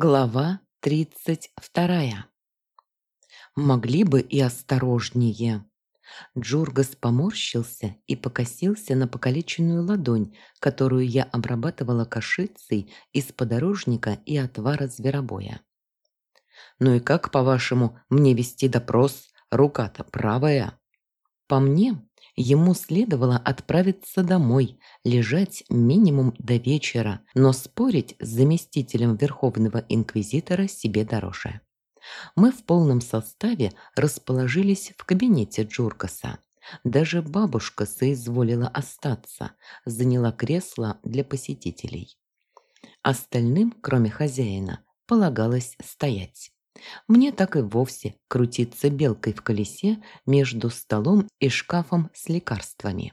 Глава тридцать вторая. Могли бы и осторожнее. Джургас поморщился и покосился на покалеченную ладонь, которую я обрабатывала кашицей из подорожника и отвара зверобоя. «Ну и как, по-вашему, мне вести допрос? Рука-то правая». По мне, ему следовало отправиться домой, лежать минимум до вечера, но спорить с заместителем Верховного Инквизитора себе дороже. Мы в полном составе расположились в кабинете Джуркаса. Даже бабушка соизволила остаться, заняла кресло для посетителей. Остальным, кроме хозяина, полагалось стоять. Мне так и вовсе крутиться белкой в колесе между столом и шкафом с лекарствами.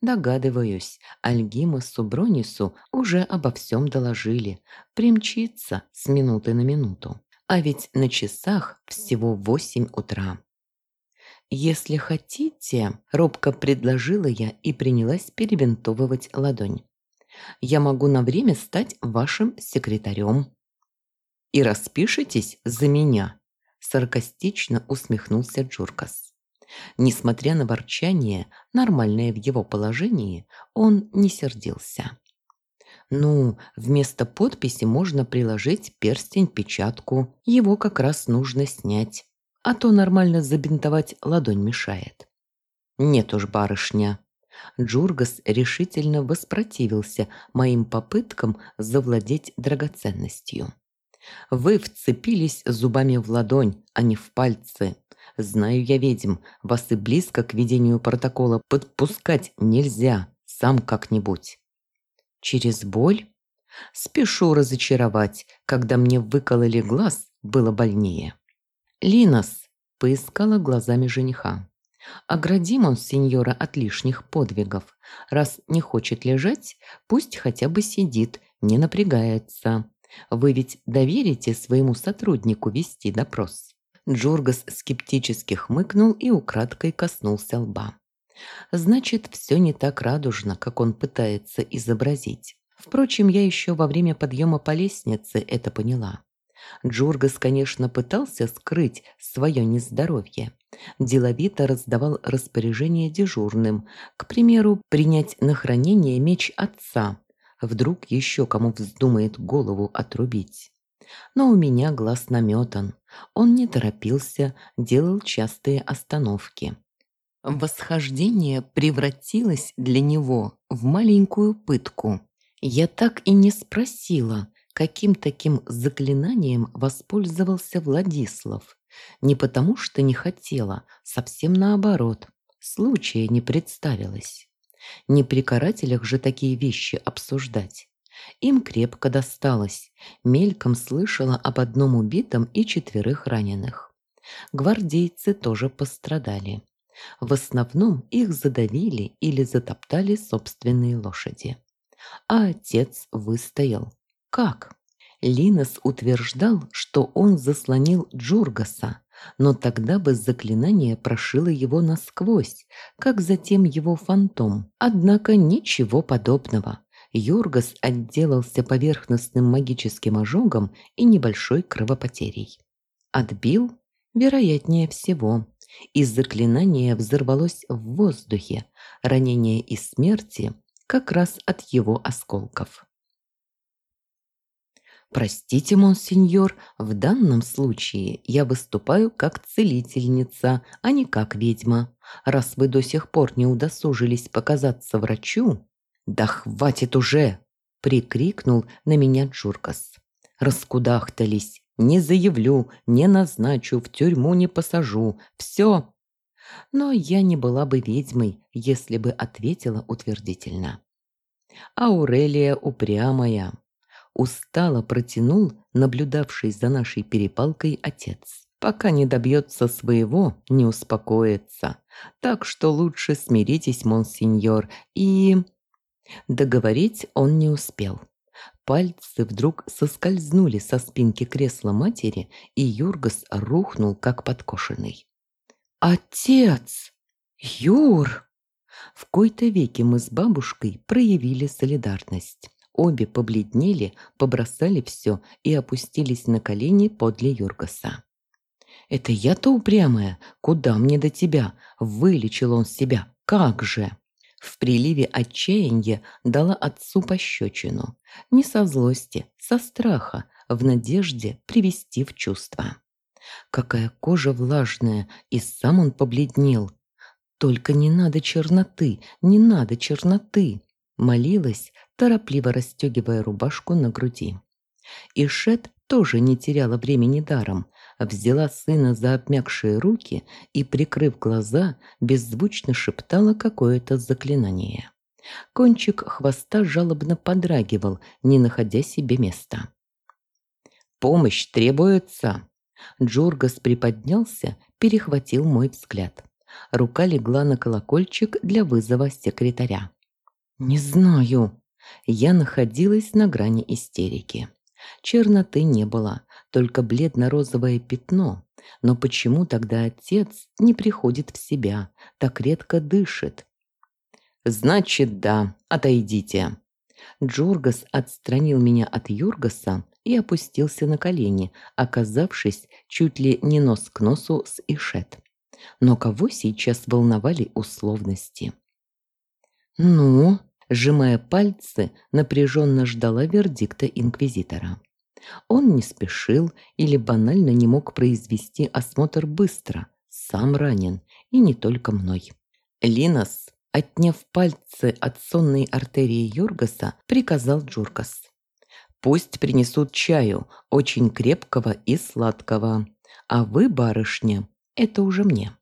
Догадываюсь, Альгима Субронису уже обо всем доложили, примчится с минуты на минуту. А ведь на часах всего восемь утра. «Если хотите», – робко предложила я и принялась перебинтовывать ладонь. «Я могу на время стать вашим секретарем» и распишитесь за меня», – саркастично усмехнулся Джуркас. Несмотря на ворчание, нормальное в его положении, он не сердился. «Ну, вместо подписи можно приложить перстень-печатку, его как раз нужно снять, а то нормально забинтовать ладонь мешает». «Нет уж, барышня». Джургас решительно воспротивился моим попыткам завладеть драгоценностью. Вы вцепились зубами в ладонь, а не в пальцы. Знаю я ведьм, вас и близко к ведению протокола подпускать нельзя, сам как-нибудь. Через боль? Спешу разочаровать, когда мне выкололи глаз, было больнее. Линос поискала глазами жениха. Оградим он сеньора от лишних подвигов. Раз не хочет лежать, пусть хотя бы сидит, не напрягается. Вы ведь доверите своему сотруднику вести допрос?» Джургас скептически хмыкнул и украдкой коснулся лба. «Значит, все не так радужно, как он пытается изобразить. Впрочем, я еще во время подъема по лестнице это поняла. Джургас, конечно, пытался скрыть свое нездоровье. Деловито раздавал распоряжение дежурным, к примеру, принять на хранение меч отца, Вдруг еще кому вздумает голову отрубить. Но у меня глаз наметан. Он не торопился, делал частые остановки. Восхождение превратилось для него в маленькую пытку. Я так и не спросила, каким таким заклинанием воспользовался Владислав. Не потому что не хотела, совсем наоборот. Случая не представилось. Не при карателях же такие вещи обсуждать. Им крепко досталось. Мельком слышала об одном убитом и четверых раненых. Гвардейцы тоже пострадали. В основном их задавили или затоптали собственные лошади. А отец выстоял. Как? Линос утверждал, что он заслонил Джургаса, но тогда бы заклинание прошило его насквозь, как затем его фантом. Однако ничего подобного. Юргас отделался поверхностным магическим ожогом и небольшой кровопотерей. Отбил? Вероятнее всего. И заклинание взорвалось в воздухе, ранение и смерти как раз от его осколков. «Простите, монсеньор, в данном случае я выступаю как целительница, а не как ведьма. Раз вы до сих пор не удосужились показаться врачу...» «Да хватит уже!» – прикрикнул на меня Джуркас. «Раскудахтались. Не заявлю, не назначу, в тюрьму не посажу. Все!» Но я не была бы ведьмой, если бы ответила утвердительно. Аурелия упрямая, Устало протянул наблюдавший за нашей перепалкой отец. Пока не добьется своего, не успокоится. Так что лучше смиритесь, монсеньор, и... Договорить он не успел. Пальцы вдруг соскользнули со спинки кресла матери, и Юргас рухнул, как подкошенный. «Отец! Юр!» В кои-то веки мы с бабушкой проявили солидарность. Обе побледнели, побросали все и опустились на колени подле Юргаса. «Это я-то упрямая? Куда мне до тебя? Вылечил он себя. Как же?» В приливе отчаяния дала отцу пощечину. Не со злости, со страха, в надежде привести в чувство. Какая кожа влажная, и сам он побледнел. Только не надо черноты, не надо черноты. Молилась, торопливо расстегивая рубашку на груди. И Шет тоже не теряла времени даром, взяла сына за обмякшие руки и, прикрыв глаза, беззвучно шептала какое-то заклинание. Кончик хвоста жалобно подрагивал, не находя себе места. «Помощь требуется!» Джургас приподнялся, перехватил мой взгляд. Рука легла на колокольчик для вызова секретаря. «Не знаю». Я находилась на грани истерики. Черноты не было, только бледно-розовое пятно. Но почему тогда отец не приходит в себя, так редко дышит? «Значит, да, отойдите». Джургас отстранил меня от Юргаса и опустился на колени, оказавшись чуть ли не нос к носу с Ишет. Но кого сейчас волновали условности? «Ну?» – сжимая пальцы, напряженно ждала вердикта инквизитора. Он не спешил или банально не мог произвести осмотр быстро, сам ранен, и не только мной. Линос, отняв пальцы от сонной артерии Юргаса, приказал Джуркас. «Пусть принесут чаю, очень крепкого и сладкого. А вы, барышня, это уже мне.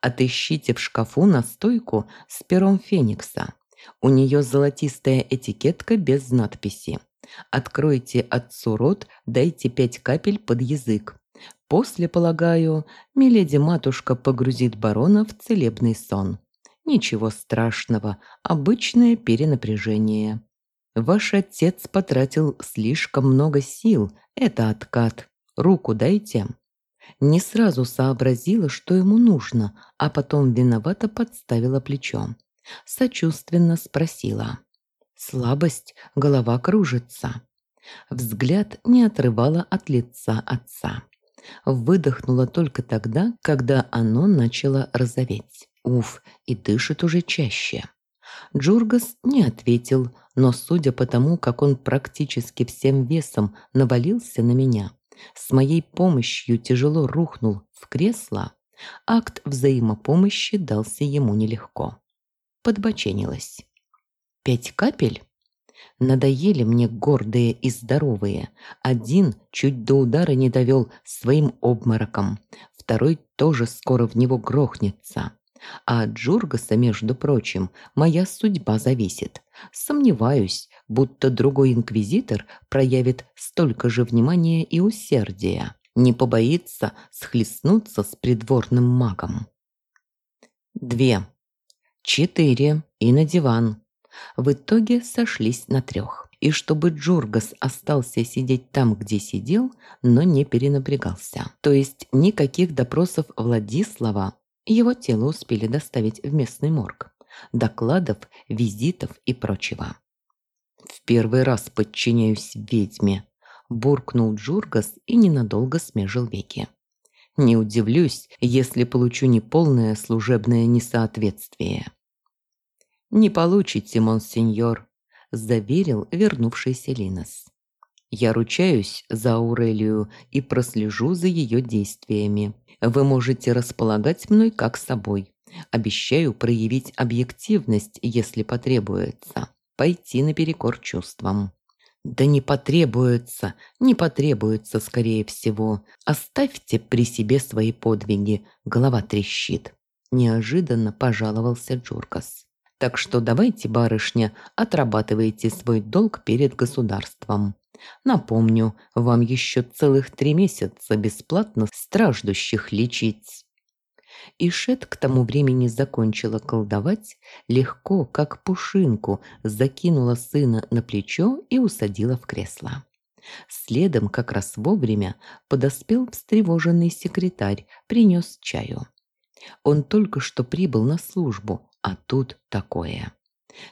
Отыщите в шкафу настойку с пером феникса. У нее золотистая этикетка без надписи. Откройте отцу рот, дайте пять капель под язык. После, полагаю, миледи-матушка погрузит барона в целебный сон. Ничего страшного, обычное перенапряжение. Ваш отец потратил слишком много сил, это откат. Руку дайте. Не сразу сообразила, что ему нужно, а потом виновато подставила плечо. Сочувственно спросила. Слабость, голова кружится. Взгляд не отрывала от лица отца. Выдохнула только тогда, когда оно начало розоветь. Уф, и дышит уже чаще. Джургас не ответил, но судя по тому, как он практически всем весом навалился на меня, с моей помощью тяжело рухнул в кресло, акт взаимопомощи дался ему нелегко. Подбоченилась. Пять капель? Надоели мне гордые и здоровые. Один чуть до удара не довел своим обмороком. Второй тоже скоро в него грохнется. А от Джургаса, между прочим, моя судьба зависит. Сомневаюсь, будто другой инквизитор проявит столько же внимания и усердия. Не побоится схлестнуться с придворным магом. Две. Четыре. И на диван. В итоге сошлись на трех. И чтобы Джургас остался сидеть там, где сидел, но не перенапрягался. То есть никаких допросов Владислава его тело успели доставить в местный морг. Докладов, визитов и прочего. «В первый раз подчиняюсь ведьме», – буркнул Джургас и ненадолго смежил веки. «Не удивлюсь, если получу неполное служебное несоответствие». «Не получите, монсеньор», – заверил вернувшийся Линос. «Я ручаюсь за Аурелию и прослежу за ее действиями. Вы можете располагать мной как собой. Обещаю проявить объективность, если потребуется. Пойти наперекор чувствам». «Да не потребуется, не потребуется, скорее всего. Оставьте при себе свои подвиги, голова трещит». Неожиданно пожаловался Джуркас. Так что давайте, барышня, отрабатывайте свой долг перед государством. Напомню, вам еще целых три месяца бесплатно страждущих лечить». И Шет к тому времени закончила колдовать, легко, как пушинку, закинула сына на плечо и усадила в кресло. Следом, как раз вовремя, подоспел встревоженный секретарь, принес чаю. Он только что прибыл на службу, а тут такое.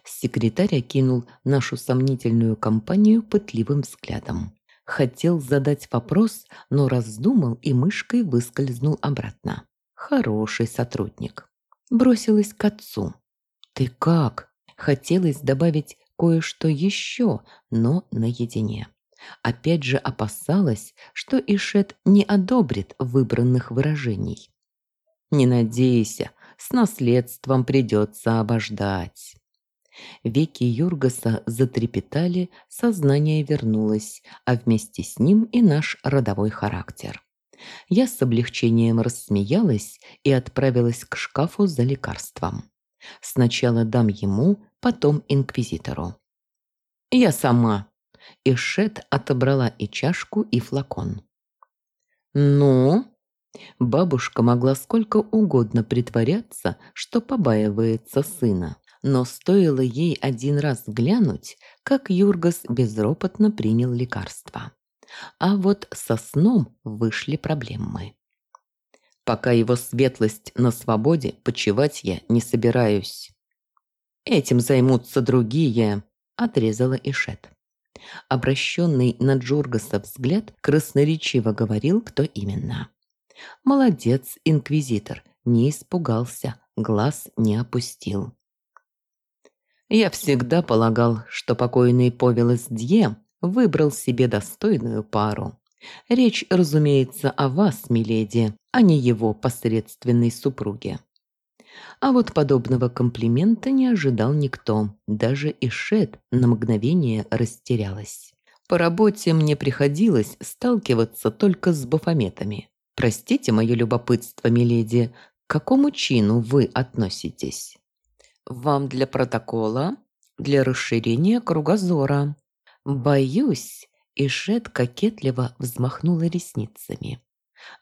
Секретарь окинул нашу сомнительную компанию пытливым взглядом. Хотел задать вопрос, но раздумал и мышкой выскользнул обратно. Хороший сотрудник. Бросилась к отцу. «Ты как?» Хотелось добавить кое-что еще, но наедине. Опять же опасалась, что Ишет не одобрит выбранных выражений. «Не надейся, с наследством придется обождать». Веки Юргаса затрепетали, сознание вернулось, а вместе с ним и наш родовой характер. Я с облегчением рассмеялась и отправилась к шкафу за лекарством. Сначала дам ему, потом инквизитору. «Я сама». Ишет отобрала и чашку, и флакон. «Ну?» Бабушка могла сколько угодно притворяться, что побаивается сына. Но стоило ей один раз глянуть, как Юргас безропотно принял лекарство. А вот со сном вышли проблемы. Пока его светлость на свободе, почевать я не собираюсь. Этим займутся другие, отрезала Ишет. Обращенный на Джургаса взгляд красноречиво говорил, кто именно. Молодец, инквизитор, не испугался, глаз не опустил. Я всегда полагал, что покойный Повелос Дье выбрал себе достойную пару. Речь, разумеется, о вас, миледи, а не его посредственной супруге. А вот подобного комплимента не ожидал никто, даже Ишет на мгновение растерялась. По работе мне приходилось сталкиваться только с бафометами. Простите мое любопытство, миледи, к какому чину вы относитесь? Вам для протокола, для расширения кругозора. Боюсь, Ишет кокетливо взмахнула ресницами.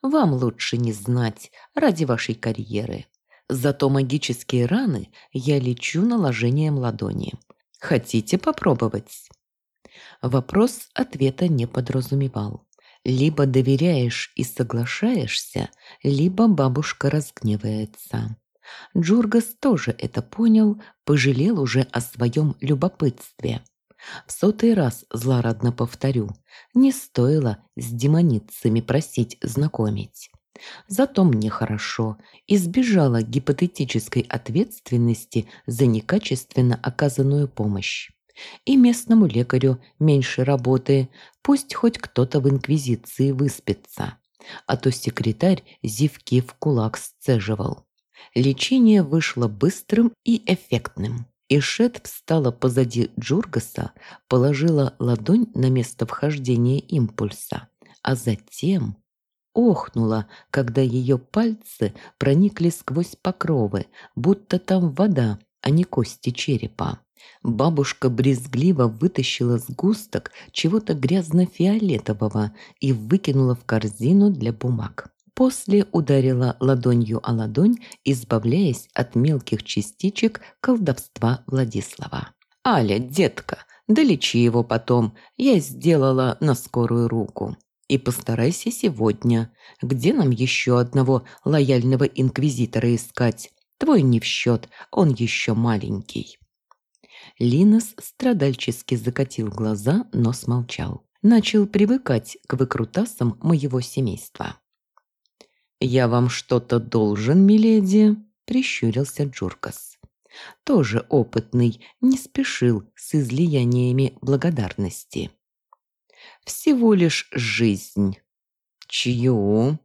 Вам лучше не знать ради вашей карьеры. Зато магические раны я лечу наложением ладони. Хотите попробовать? Вопрос ответа не подразумевал. Либо доверяешь и соглашаешься, либо бабушка разгневается. Джургас тоже это понял, пожалел уже о своем любопытстве. В сотый раз злорадно повторю, не стоило с демоницами просить знакомить. Зато мне хорошо, избежала гипотетической ответственности за некачественно оказанную помощь. И местному лекарю меньше работы, пусть хоть кто-то в инквизиции выспится. А то секретарь зевки в кулак сцеживал. Лечение вышло быстрым и эффектным. Ишет встала позади Джургаса, положила ладонь на место вхождения импульса, а затем охнула, когда ее пальцы проникли сквозь покровы, будто там вода, а не кости черепа. Бабушка брезгливо вытащила сгусток чего-то грязно-фиолетового и выкинула в корзину для бумаг. После ударила ладонью о ладонь, избавляясь от мелких частичек колдовства Владислава. «Аля, детка, долечи его потом, я сделала на скорую руку. И постарайся сегодня. Где нам еще одного лояльного инквизитора искать? Твой не в счет, он еще маленький». Линос страдальчески закатил глаза, но смолчал. Начал привыкать к выкрутасам моего семейства. «Я вам что-то должен, миледи?» – прищурился Джуркас. Тоже опытный, не спешил с излияниями благодарности. «Всего лишь жизнь». «Чью?»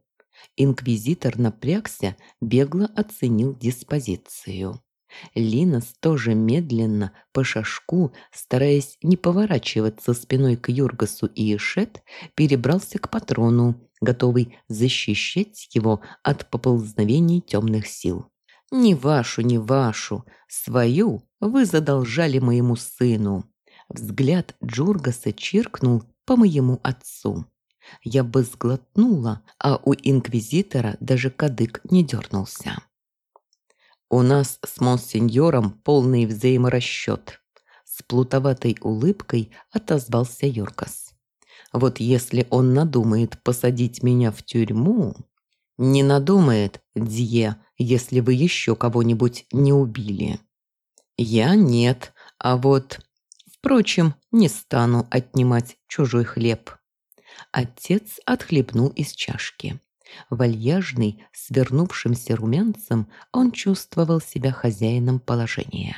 Инквизитор напрягся, бегло оценил диспозицию. Линос тоже медленно, по шажку, стараясь не поворачиваться спиной к Юргасу и Ишет, перебрался к патрону, готовый защищать его от поползновений темных сил. «Не вашу, не вашу, свою вы задолжали моему сыну». Взгляд Джургаса чиркнул по моему отцу. Я бы сглотнула, а у инквизитора даже кадык не дернулся. «У нас с монсеньором полный взаиморасчет», – с плутоватой улыбкой отозвался Юркас. «Вот если он надумает посадить меня в тюрьму...» «Не надумает, Дье, если вы еще кого-нибудь не убили». Я нет, а вот... Впрочем, не стану отнимать чужой хлеб. Отец отхлебнул из чашки. Вальяжный, свернувшимся румянцем, он чувствовал себя хозяином положения.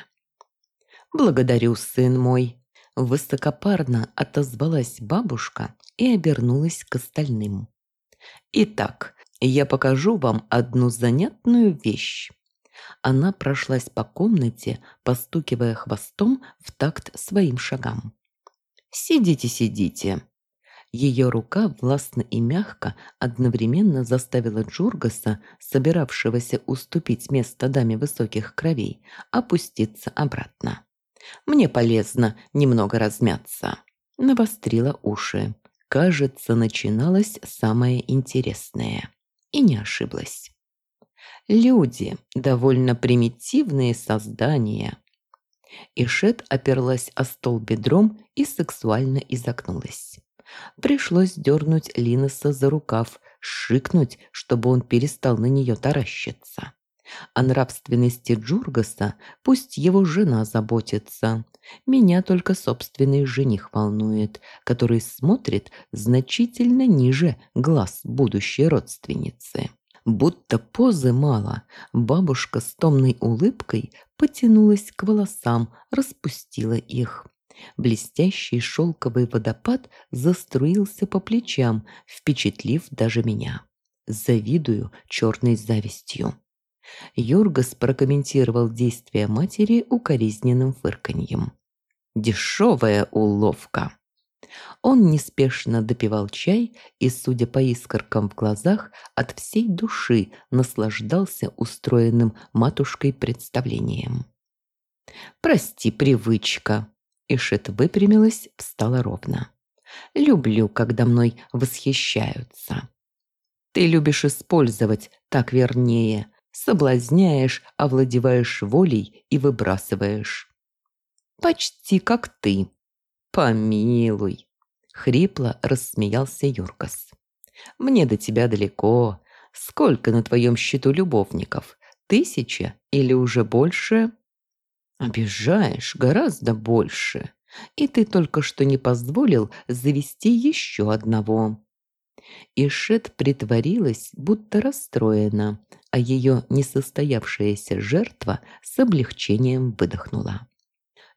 «Благодарю, сын мой!» Высокопарно отозвалась бабушка и обернулась к остальным. «Итак, я покажу вам одну занятную вещь». Она прошлась по комнате, постукивая хвостом в такт своим шагам. «Сидите, сидите». Ее рука властно и мягко одновременно заставила Джургаса, собиравшегося уступить место даме высоких кровей, опуститься обратно. «Мне полезно немного размяться». Навострила уши. Кажется, начиналось самое интересное. И не ошиблась. Люди – довольно примитивные создания. Ишет оперлась о стол бедром и сексуально изогнулась. Пришлось дернуть Линоса за рукав, шикнуть, чтобы он перестал на нее таращиться. О нравственности Джургаса пусть его жена заботится. Меня только собственный жених волнует, который смотрит значительно ниже глаз будущей родственницы. Будто позы мало, бабушка с томной улыбкой потянулась к волосам, распустила их. Блестящий шелковый водопад заструился по плечам, впечатлив даже меня. Завидую черной завистью. Юргас прокомментировал действия матери укоризненным фырканьем. «Дешевая уловка!» Он неспешно допивал чай и, судя по искоркам в глазах, от всей души наслаждался устроенным матушкой представлением. «Прости, привычка!» Ишет выпрямилась, встала ровно. «Люблю, когда мной восхищаются». «Ты любишь использовать, так вернее, соблазняешь, овладеваешь волей и выбрасываешь». «Почти как ты», «Помилуй!» — хрипло рассмеялся Юркас. «Мне до тебя далеко. Сколько на твоем счету любовников? Тысяча или уже больше?» «Обижаешь гораздо больше. И ты только что не позволил завести еще одного». Ишет притворилась, будто расстроена, а ее несостоявшаяся жертва с облегчением выдохнула.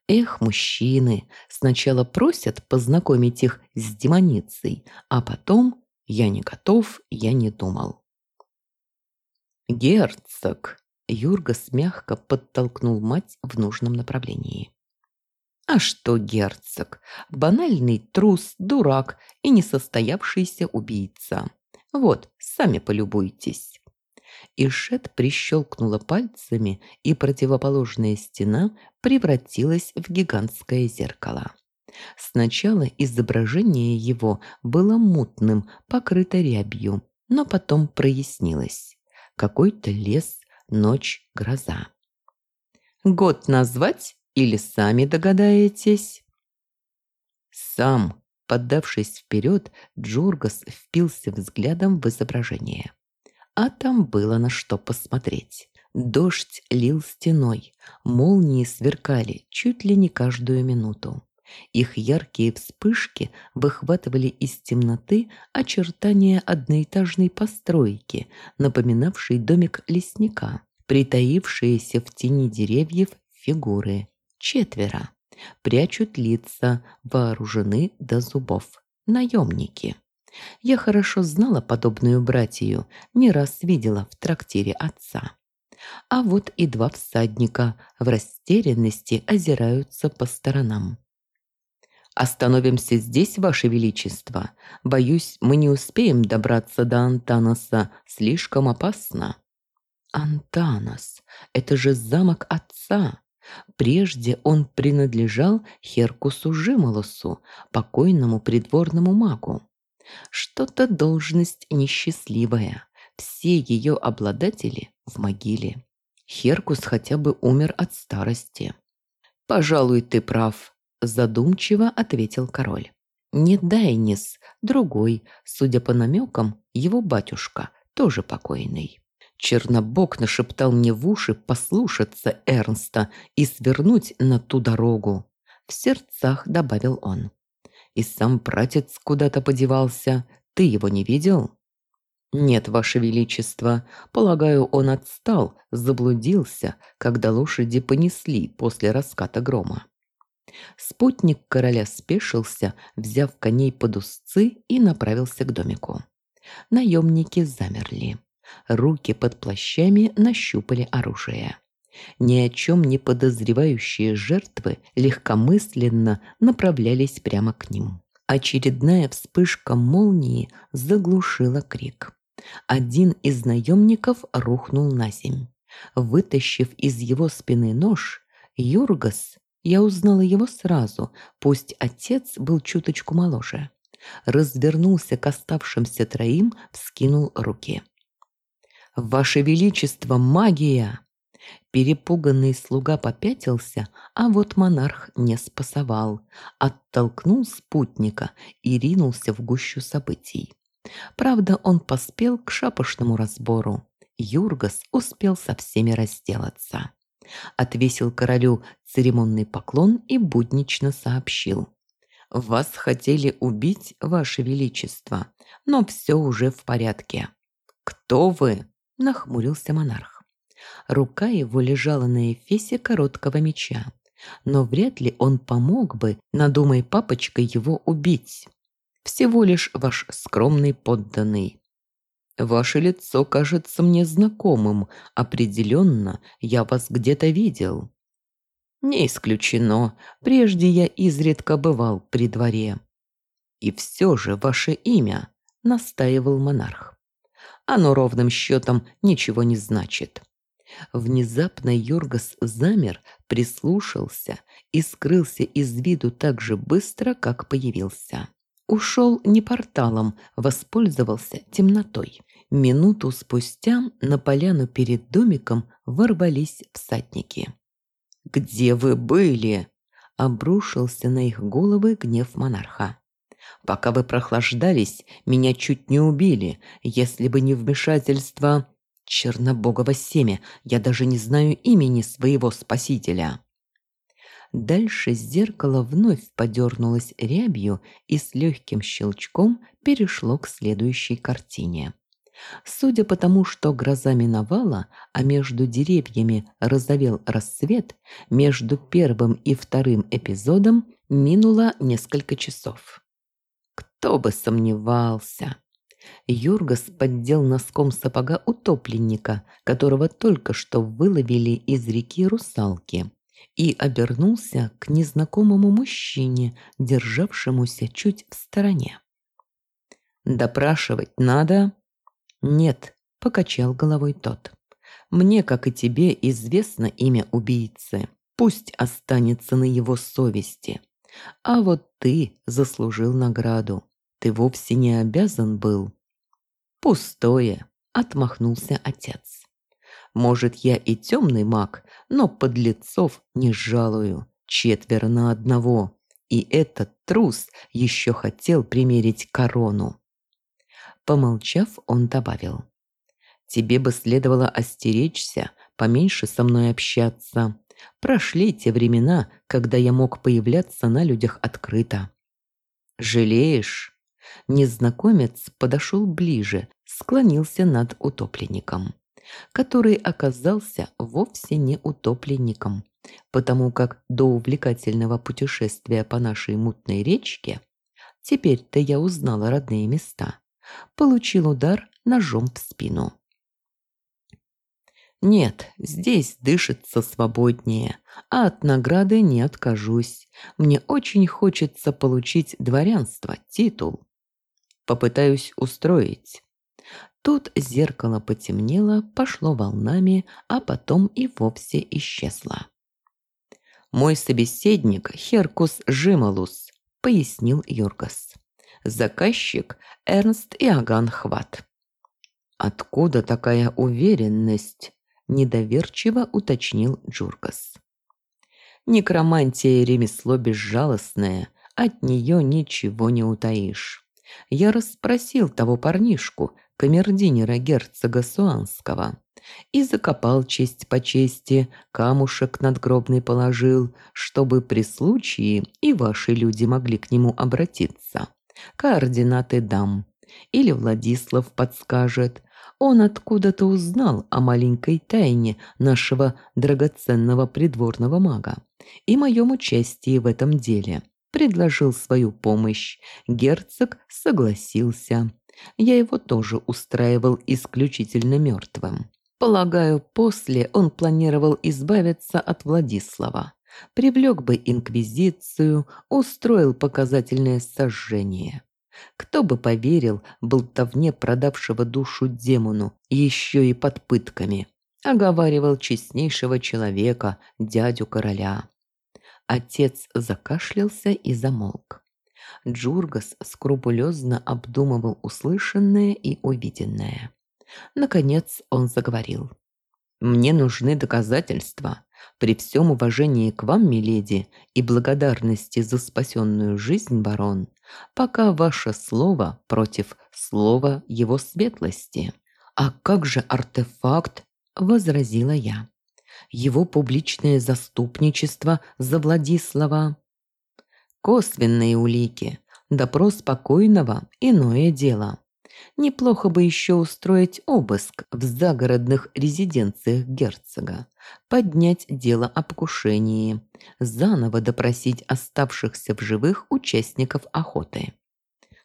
Эх, мужчины, сначала просят познакомить их с демоницей, а потом «я не готов, я не думал». «Герцог!» – Юргас мягко подтолкнул мать в нужном направлении. А что герцог? Банальный трус, дурак и несостоявшийся убийца. Вот, сами полюбуйтесь. Ишет прищелкнула пальцами, и противоположная стена превратилась в гигантское зеркало. Сначала изображение его было мутным, покрыто рябью, но потом прояснилось. Какой-то лес, ночь, гроза. «Год назвать или сами догадаетесь?» Сам, поддавшись вперед, Джургас впился взглядом в изображение. А там было на что посмотреть. Дождь лил стеной, молнии сверкали чуть ли не каждую минуту. Их яркие вспышки выхватывали из темноты очертания одноэтажной постройки, напоминавшей домик лесника, притаившиеся в тени деревьев фигуры. Четверо. Прячут лица, вооружены до зубов. Наемники. Я хорошо знала подобную братью, не раз видела в трактире отца. А вот и два всадника в растерянности озираются по сторонам. «Остановимся здесь, Ваше Величество. Боюсь, мы не успеем добраться до Антаноса. Слишком опасно». «Антанос, это же замок отца. Прежде он принадлежал Херкусу Жимолосу, покойному придворному магу. Что-то должность несчастливая. Все ее обладатели в могиле. Херкус хотя бы умер от старости. «Пожалуй, ты прав», – задумчиво ответил король. «Не Дайнис, другой, судя по намекам, его батюшка, тоже покойный. Чернобог нашептал мне в уши послушаться Эрнста и свернуть на ту дорогу. В сердцах добавил он. И сам пратец куда-то подевался. Ты его не видел? Нет, Ваше Величество. Полагаю, он отстал, заблудился, когда лошади понесли после раската грома. Спутник короля спешился, взяв коней под узцы и направился к домику. Наемники замерли. Руки под плащами нащупали оружие. Ни о чем не подозревающие жертвы легкомысленно направлялись прямо к ним. Очередная вспышка молнии заглушила крик. Один из наемников рухнул на земь. Вытащив из его спины нож, Юргас, я узнала его сразу, пусть отец был чуточку моложе, развернулся к оставшимся троим, вскинул руки. «Ваше Величество, магия!» Перепуганный слуга попятился, а вот монарх не спасовал, оттолкнул спутника и ринулся в гущу событий. Правда, он поспел к шапошному разбору. Юргас успел со всеми разделаться. Отвесил королю церемонный поклон и буднично сообщил. «Вас хотели убить, Ваше Величество, но все уже в порядке». «Кто вы?» – нахмурился монарх. Рука его лежала на эфесе короткого меча, но вряд ли он помог бы, надумай папочка его убить всего лишь ваш скромный подданный. Ваше лицо кажется мне знакомым, определенно я вас где-то видел. Не исключено, прежде я изредка бывал при дворе. И все же ваше имя, настаивал монарх. Оно ровным счетом ничего не значит. Внезапно Йоргас замер, прислушался и скрылся из виду так же быстро, как появился. Ушел не порталом, воспользовался темнотой. Минуту спустя на поляну перед домиком ворвались всадники. «Где вы были?» – обрушился на их головы гнев монарха. «Пока вы прохлаждались, меня чуть не убили, если бы не вмешательство...» Чернобогово семя, я даже не знаю имени своего спасителя. Дальше зеркало вновь подернулось рябью и с легким щелчком перешло к следующей картине. Судя по тому, что гроза миновала, а между деревьями разовел рассвет, между первым и вторым эпизодом минуло несколько часов. Кто бы сомневался. Юргас поддел носком сапога утопленника, которого только что выловили из реки русалки и обернулся к незнакомому мужчине, державшемуся чуть в стороне. «Допрашивать надо?» «Нет», – покачал головой тот. «Мне, как и тебе, известно имя убийцы. Пусть останется на его совести. А вот ты заслужил награду. Ты вовсе не обязан был». «Пустое», – отмахнулся отец. Может, я и темный маг, но подлецов не жалую. Четверо на одного. И этот трус еще хотел примерить корону. Помолчав, он добавил. «Тебе бы следовало остеречься, поменьше со мной общаться. Прошли те времена, когда я мог появляться на людях открыто». «Жалеешь?» Незнакомец подошел ближе, склонился над утопленником который оказался вовсе не утопленником, потому как до увлекательного путешествия по нашей мутной речке теперь-то я узнала родные места, получил удар ножом в спину. Нет, здесь дышится свободнее, а от награды не откажусь. Мне очень хочется получить дворянство, титул. Попытаюсь устроить. Тут зеркало потемнело, пошло волнами, а потом и вовсе исчезло. «Мой собеседник Херкус Жималус», — пояснил Юргас. «Заказчик Эрнст Иоганн Хват». «Откуда такая уверенность?» – недоверчиво уточнил Джургас. «Некромантия – ремесло безжалостное, от нее ничего не утаишь. Я расспросил того парнишку, камердинера герцога Суанского. И закопал честь по чести, камушек надгробный положил, чтобы при случае и ваши люди могли к нему обратиться. Координаты дам. Или Владислав подскажет. Он откуда-то узнал о маленькой тайне нашего драгоценного придворного мага и моем участии в этом деле. Предложил свою помощь. Герцог согласился. Я его тоже устраивал исключительно мертвым. Полагаю, после он планировал избавиться от Владислава. Привлек бы инквизицию, устроил показательное сожжение. Кто бы поверил болтовне продавшего душу демону, еще и под пытками. Оговаривал честнейшего человека, дядю короля. Отец закашлялся и замолк. Джургас скрупулезно обдумывал услышанное и увиденное. Наконец он заговорил. «Мне нужны доказательства. При всем уважении к вам, миледи, и благодарности за спасенную жизнь, барон, пока ваше слово против слова его светлости». «А как же артефакт?» – возразила я. «Его публичное заступничество за Владислава». «Косвенные улики. Допрос покойного – иное дело». Неплохо бы еще устроить обыск в загородных резиденциях герцога, поднять дело о покушении, заново допросить оставшихся в живых участников охоты.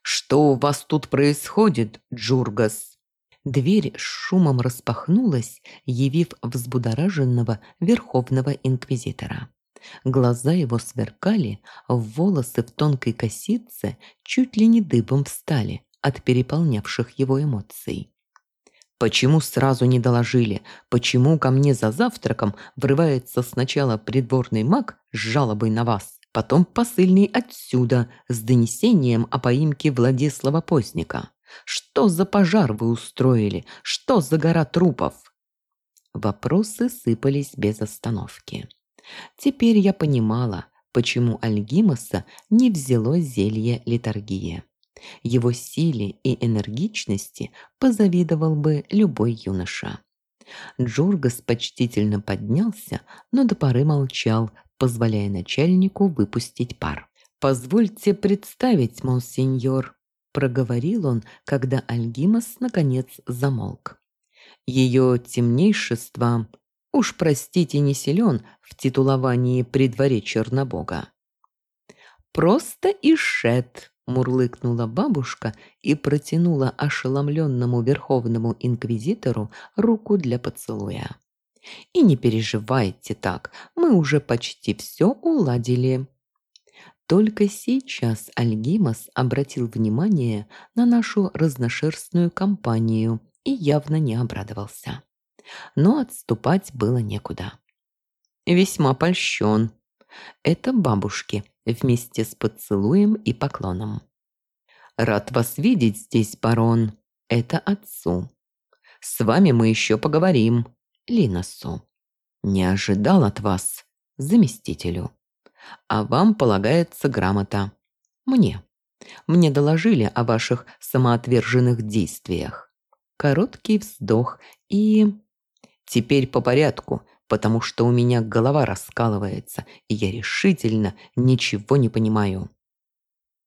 «Что у вас тут происходит, Джургас?» Дверь с шумом распахнулась, явив взбудораженного верховного инквизитора. Глаза его сверкали, волосы в тонкой косице чуть ли не дыбом встали, от переполнявших его эмоций. Почему сразу не доложили? Почему ко мне за завтраком врывается сначала придворный маг с жалобой на вас, потом посыльный отсюда с донесением о поимке Владислава Поздника? Что за пожар вы устроили? Что за гора трупов? Вопросы сыпались без остановки. Теперь я понимала, почему Альгимоса не взяло зелье литургии. Его силе и энергичности позавидовал бы любой юноша. Джургас почтительно поднялся, но до поры молчал, позволяя начальнику выпустить пар. «Позвольте представить, монсеньор», – проговорил он, когда Альгимас наконец замолк. «Ее темнейшество, уж простите, не силен в титуловании при дворе Чернобога». «Просто Ишет», мурлыкнула бабушка и протянула ошеломленному верховному инквизитору руку для поцелуя. «И не переживайте так, мы уже почти все уладили». Только сейчас Альгимас обратил внимание на нашу разношерстную компанию и явно не обрадовался. Но отступать было некуда. «Весьма польщен», это бабушки вместе с поцелуем и поклоном. «Рад вас видеть здесь, барон. Это отцу. С вами мы еще поговорим, Линосу. Не ожидал от вас, заместителю. А вам полагается грамота. Мне. Мне доложили о ваших самоотверженных действиях. Короткий вздох и... Теперь по порядку, потому что у меня голова раскалывается, и я решительно ничего не понимаю.